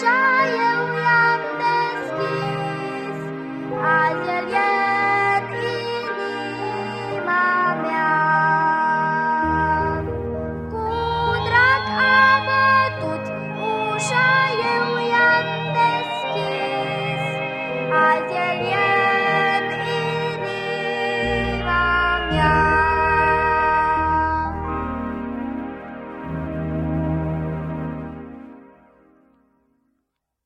shine.